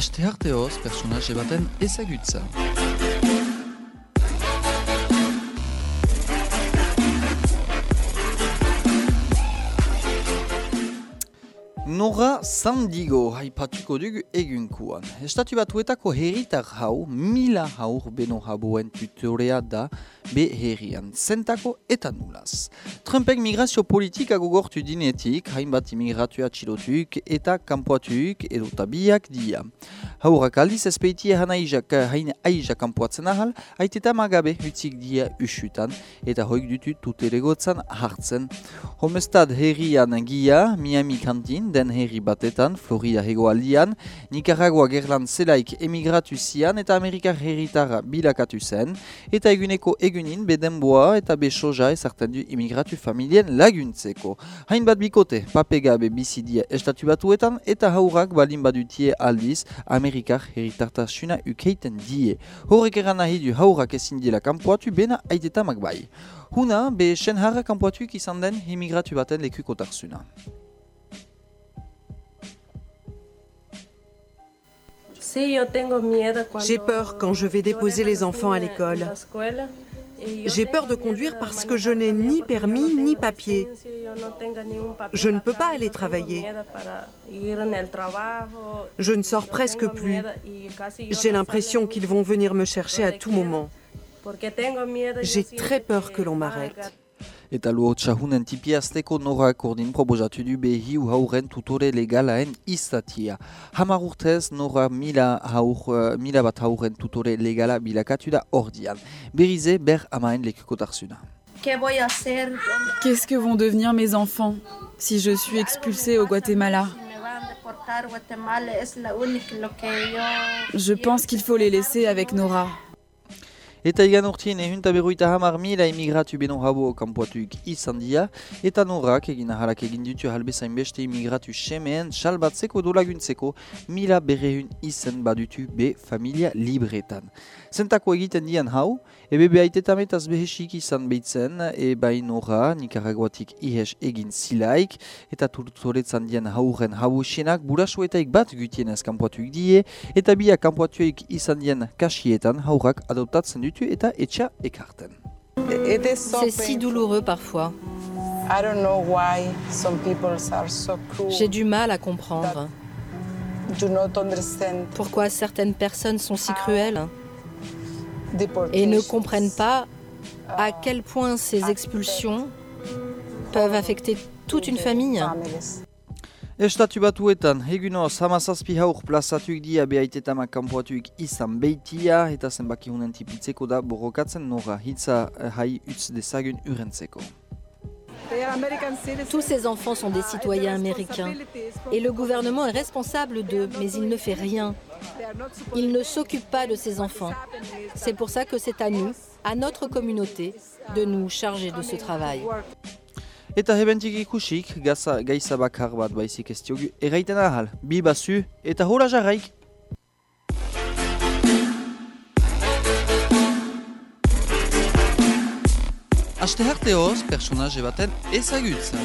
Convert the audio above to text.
Aste arteoz, personaje baten ezagutza. Nora Sandigo haipatuko dugu egunkuan. Estatu batuetako herritar hau, mila haur beno haboen tutorea da be herrian. Zentako eta nulaz. Trumpek migrazio politika gogortu dinetik, hainbat imigratua txilotuk eta kanpoatuk edo tabiak dia. Haurak aldiz ezpeiti ehan aizak, hain aizak kanpoatzen ahal, haiteta magabe hutzik dia usutan eta hoik dutu tuteregotzan hartzen. Homestad herrian gia, Miami kantin, den herri batetan, Florida hegoaldian, Nicaragua gerlan zelaik emigratu zian eta Amerikar herritara bilakatu zen, eta eguneko egunin bedenboa eta besoja ezartzen du imigratu familien laguntzeko. Hainbat bikote, papegabe bizidia estatu batuetan, eta haurak balin badutie aldiz Amerikar herritartasuna ukeiten die. Horrek eran nahi du haurak ezin dila kanpoatu bena aitetamak bai. Huna, be sen harra kanpoatuik izan den emigratu baten lekukotarsuna. J'ai peur quand je vais déposer les enfants à l'école. J'ai peur de conduire parce que je n'ai ni permis ni papier. Je ne peux pas aller travailler. Je ne sors presque plus. J'ai l'impression qu'ils vont venir me chercher à tout moment. J'ai très peur que l'on m'arrête. Eta luotsahunen tipiazteko norak ordin probozatu du behiu hauren tutore legalaen izatia. Hamar urtez nora mila, haur, uh, mila bat hauren tutore legala bilakatu da ordian. Berize ber amaen lekukotarsuna. Qu'est-ce que vont devenir mes enfants si je suis expulsée au Guatemala? Je pense qu'il faut les laisser avec Nora. Eta igan urtien ehunta berroita hamar mila emigratu beno habo kanpoatuik izan dia, eta norak egin ahalak egin ditu halbezain beste emigratu semeen salbatzeko dolaguntzeko mila berrehun izen badutu be familia libretan. Zentako egiten dian hau, behesik izan behitzen, e ihes egin zilaik, eta turtoretzan hausienak burasuetaik bat gutienez kanpoatuik die, eta bia kanpoatuik izan dian kasietan haurak adoptatzen dutu eta etxa ekarten. C'est si douloureux parfois. J'ai du mal à comprendre. Pourquoi certaines personnes sont si cruelles? Et ne comprennent pas à quel point ces expulsions peuvent affecter toute une famille. Estatu batuetan, egunoz hamazazpi haur plazatuik dia behaitetamak kanpoatuik izan beitia eta zenbaki hunen tipitzeko da borrokatzen nora hitza hai utz dezagun urentzeko. Tous ces enfants sont des citoyens américains et le gouvernement est responsable d'eux, mais il ne fait rien. Il ne s'occupe pas de ces enfants. C'est pour ça que c'est à nous, à notre communauté, de nous charger de ce travail. Eta hebentik ikusik, gaza, gaiza bakar bat baizik ez diogu, erraiten ahal, bi basu, eta hola jarraik! Aste harteoz, personaje baten ezagutza.